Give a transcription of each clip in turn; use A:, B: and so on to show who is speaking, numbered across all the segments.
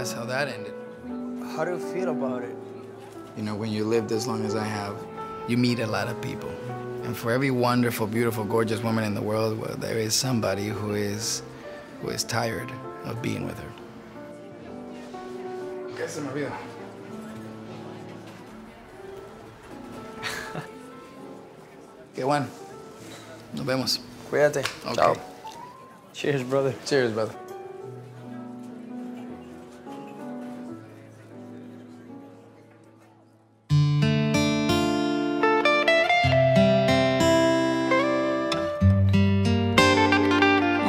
A: that's how that ended.
B: How do you feel about it?
A: You know, when you lived as long as I have, you meet a lot of people. And for every wonderful, beautiful, gorgeous woman in the world, well, there is somebody who is, who is tired of being with her. ¿Qué se me olvida? Qué bueno. Nos vemos.
B: Cuídate.
A: Okay.
B: Chao. Cheers, brother.
A: Cheers, brother.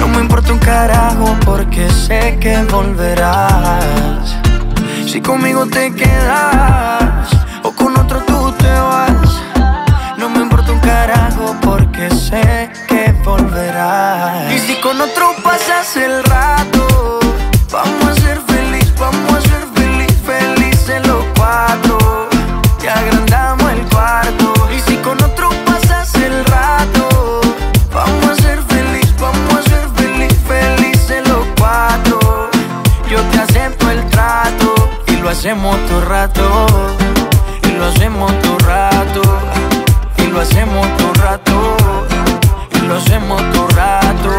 B: No me importa un carajo porque sé que volverás. Si conmigo te quedas hacemos todo rato. Y lo hacemos todo rato. Y lo hacemos todo rato. Y lo hacemos todo rato.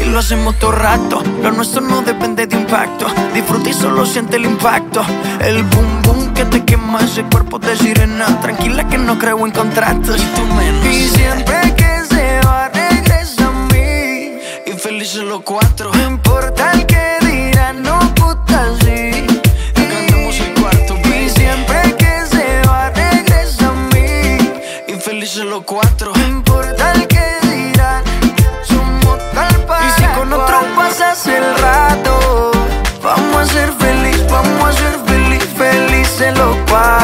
B: Y lo hacemos todo rato. Lo nuestro no depende de impacto. Disfruta y solo siente el impacto. El boom boom que te quema ese cuerpo de sirena. Tranquila que no creo en contratos. Y tú menos. Y siempre que se va, regresa a mí. Y felices los cuatro.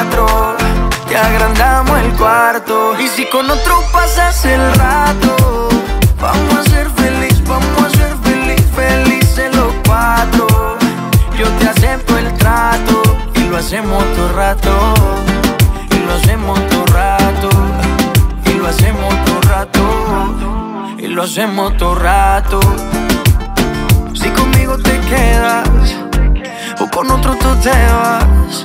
B: Te agrandamos el cuarto. Y si con otro pasas el rato, vamos a ser feliz, vamos a ser feliz, felices los cuatro. Yo te acepto el trato y lo hacemos todo rato. Y lo hacemos todo rato. Y lo hacemos todo rato. Y lo hacemos todo rato. Si conmigo te quedas o con otro tú te vas.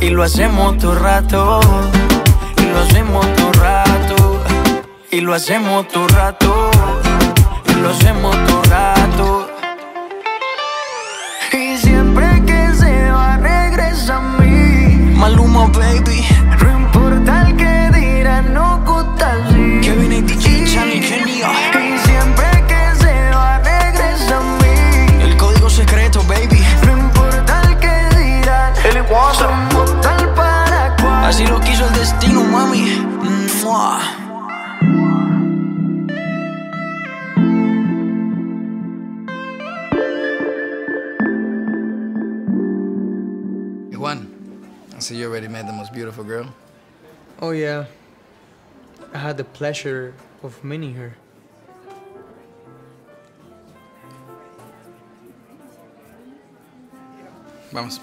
B: y lo hacemos todo rato. Y lo hacemos todo rato. Y lo hacemos todo rato. Y lo hacemos
A: See you already met the most beautiful girl.
C: Oh, yeah. I had the pleasure of meeting her.
A: Vamos.